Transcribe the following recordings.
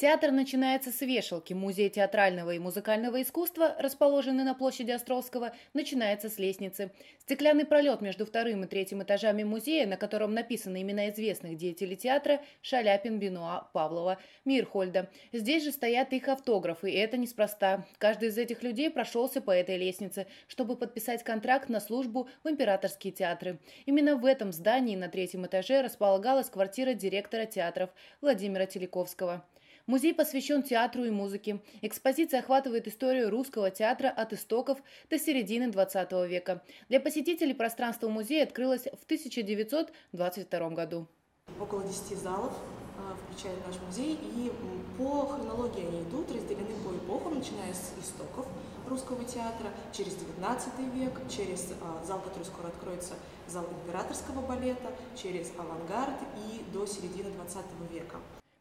Театр начинается с вешалки. Музей театрального и музыкального искусства, расположенный на площади Островского, начинается с лестницы. Стеклянный пролет между вторым и третьим этажами музея, на котором написаны имена известных деятелей театра Шаляпин, Бенуа, Павлова, Мирхольда. Здесь же стоят их автографы, и это неспроста. Каждый из этих людей прошелся по этой лестнице, чтобы подписать контракт на службу в императорские театры. Именно в этом здании на третьем этаже располагалась квартира директора театров Владимира Телековского. Музей посвящен театру и музыке. Экспозиция охватывает историю русского театра от истоков до середины XX века. Для посетителей пространство музея открылось в 1922 году. Около 10 залов а, включает наш музей, и по хронологии они идут, разделены по эпохам, начиная с истоков русского театра, через 19 век, через а, зал, который скоро откроется, зал императорского балета, через авангард и до середины 20 века.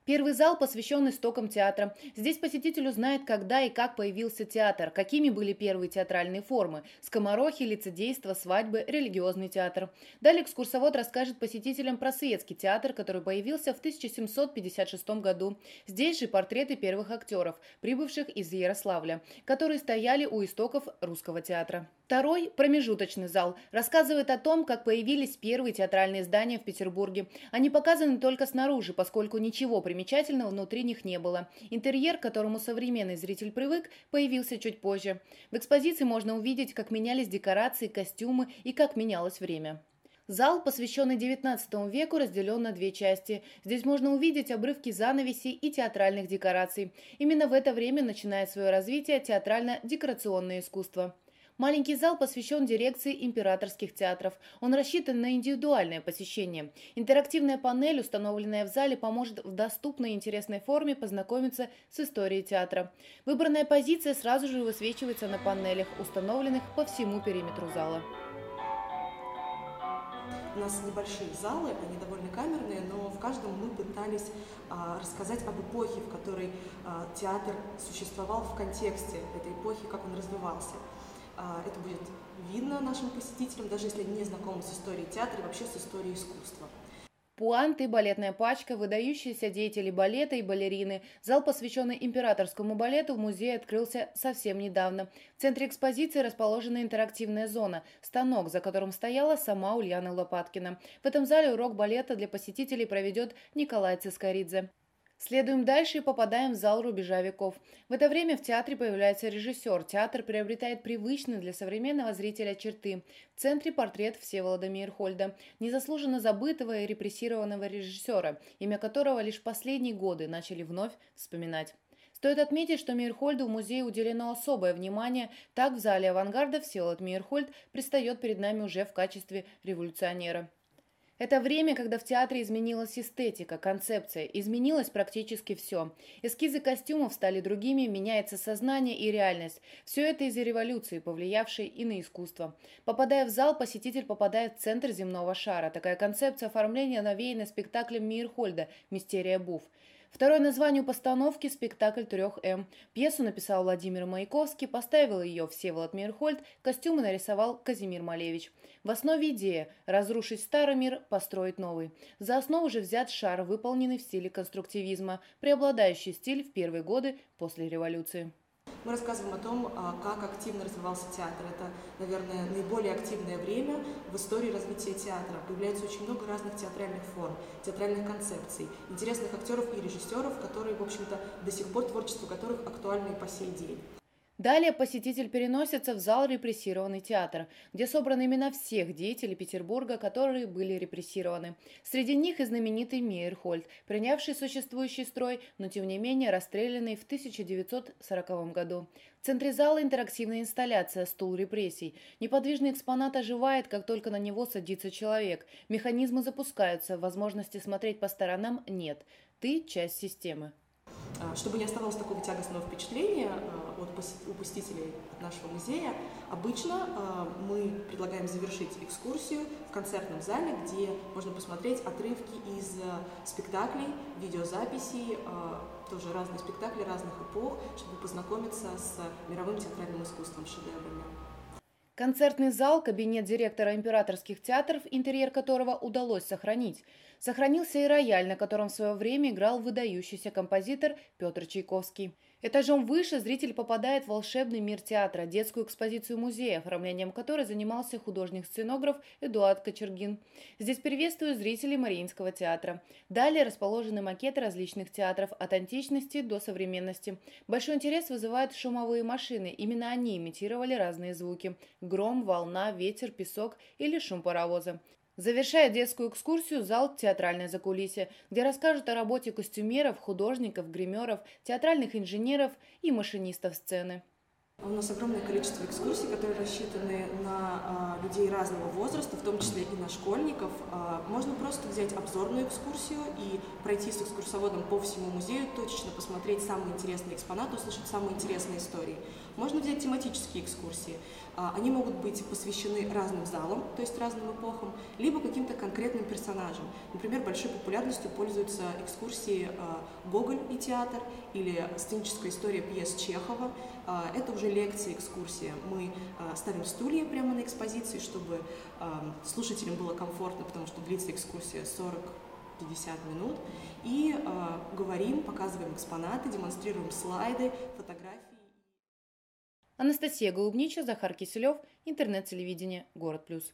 Первый зал посвящен истокам театра. Здесь посетитель узнает, когда и как появился театр, какими были первые театральные формы – скоморохи, лицедейство, свадьбы, религиозный театр. Далее экскурсовод расскажет посетителям про светский театр, который появился в 1756 году. Здесь же портреты первых актеров, прибывших из Ярославля, которые стояли у истоков русского театра. Второй, промежуточный зал, рассказывает о том, как появились первые театральные здания в Петербурге. Они показаны только снаружи, поскольку ничего примечательного внутри них не было. Интерьер, к которому современный зритель привык, появился чуть позже. В экспозиции можно увидеть, как менялись декорации, костюмы и как менялось время. Зал, посвященный XIX веку, разделен на две части. Здесь можно увидеть обрывки занавесей и театральных декораций. Именно в это время начинает свое развитие театрально-декорационное искусство. Маленький зал посвящен дирекции императорских театров. Он рассчитан на индивидуальное посещение. Интерактивная панель, установленная в зале, поможет в доступной и интересной форме познакомиться с историей театра. Выбранная позиция сразу же высвечивается на панелях, установленных по всему периметру зала. У нас небольшие залы, они довольно камерные, но в каждом мы пытались а, рассказать об эпохе, в которой а, театр существовал в контексте этой эпохи, как он развивался. А, это будет видно нашим посетителям, даже если они не знакомы с историей театра и вообще с историей искусства. Пуанты, балетная пачка, выдающиеся деятели балета и балерины. Зал, посвященный императорскому балету, в музее открылся совсем недавно. В центре экспозиции расположена интерактивная зона – станок, за которым стояла сама Ульяна Лопаткина. В этом зале урок балета для посетителей проведет Николай Цискоридзе. Следуем дальше и попадаем в зал рубежа веков. В это время в театре появляется режиссер. Театр приобретает привычные для современного зрителя черты. В центре портрет Всеволода Мейерхольда, незаслуженно забытого и репрессированного режиссера, имя которого лишь последние годы начали вновь вспоминать. Стоит отметить, что Мейерхольду в музее уделено особое внимание. Так в зале авангарда Всеволод Мейерхольд предстает перед нами уже в качестве революционера. Это время, когда в театре изменилась эстетика, концепция, изменилось практически все. Эскизы костюмов стали другими, меняется сознание и реальность. Все это из-за революции, повлиявшей и на искусство. Попадая в зал, посетитель попадает в центр земного шара. Такая концепция оформления навеяна спектаклем Мирхольда «Мистерия Буф». Второе название постановки – спектакль трех М. Пьесу написал Владимир Маяковский, поставил ее Всеволод Мирхольд, костюмы нарисовал Казимир Малевич. В основе идея – разрушить старый мир, построить новый. За основу же взят шар, выполненный в стиле конструктивизма, преобладающий стиль в первые годы после революции. Мы рассказываем о том, а, как активно развивался театр. Это, наверное, наиболее активное время в истории развития театра. Появляется очень много разных театральных форм, театральных концепций, интересных актеров и режиссеров, которые, в общем-то, до сих пор творчество которых актуально и по сей день. Далее посетитель переносится в зал репрессированный театр, где собраны имена всех деятелей Петербурга, которые были репрессированы. Среди них и знаменитый Мейерхольд, принявший существующий строй, но тем не менее расстрелянный в 1940 году. В центре зала интерактивная инсталляция «Стул репрессий». Неподвижный экспонат оживает, как только на него садится человек. Механизмы запускаются, возможности смотреть по сторонам нет. Ты – часть системы. А, чтобы не оставалось такого тягостного впечатления а, от, у посетителей нашего музея, обычно а, мы предлагаем завершить экскурсию в концертном зале, где можно посмотреть отрывки из спектаклей, видеозаписей, тоже разные спектакли разных эпох, чтобы познакомиться с мировым театральным искусством, шедеврами. Концертный зал – кабинет директора императорских театров, интерьер которого удалось сохранить. Сохранился и рояль, на котором в свое время играл выдающийся композитор Петр Чайковский. Этажом выше зритель попадает в волшебный мир театра, детскую экспозицию музея, оформлением которой занимался художник-сценограф Эдуард Кочергин. Здесь приветствую зрителей Мариинского театра. Далее расположены макеты различных театров от античности до современности. Большой интерес вызывают шумовые машины. Именно они имитировали разные звуки – гром, волна, ветер, песок или шум паровоза. Завершает детскую экскурсию зал «Театральное закулисье», где расскажут о работе костюмеров, художников, гримеров, театральных инженеров и машинистов сцены. У нас огромное количество экскурсий, которые рассчитаны на а, людей разного возраста, в том числе и на школьников. А, можно просто взять обзорную экскурсию и пройти с экскурсоводом по всему музею, точечно посмотреть самые интересные экспонаты, услышать самые интересные истории. Можно взять тематические экскурсии. А, они могут быть посвящены разным залам, то есть разным эпохам, либо каким-то конкретным персонажам. Например, большой популярностью пользуются экскурсии а, «Гоголь и театр» или сценическая история пьес Чехова. А, это уже лекции, экскурсия. Мы ставим стулья прямо на экспозиции, чтобы слушателям было комфортно, потому что длится экскурсия 40 50 минут и э, говорим, показываем экспонаты, демонстрируем слайды, фотографии. Анастасия Голубнича, Захар Киселев, интернет-телевидение «Город плюс».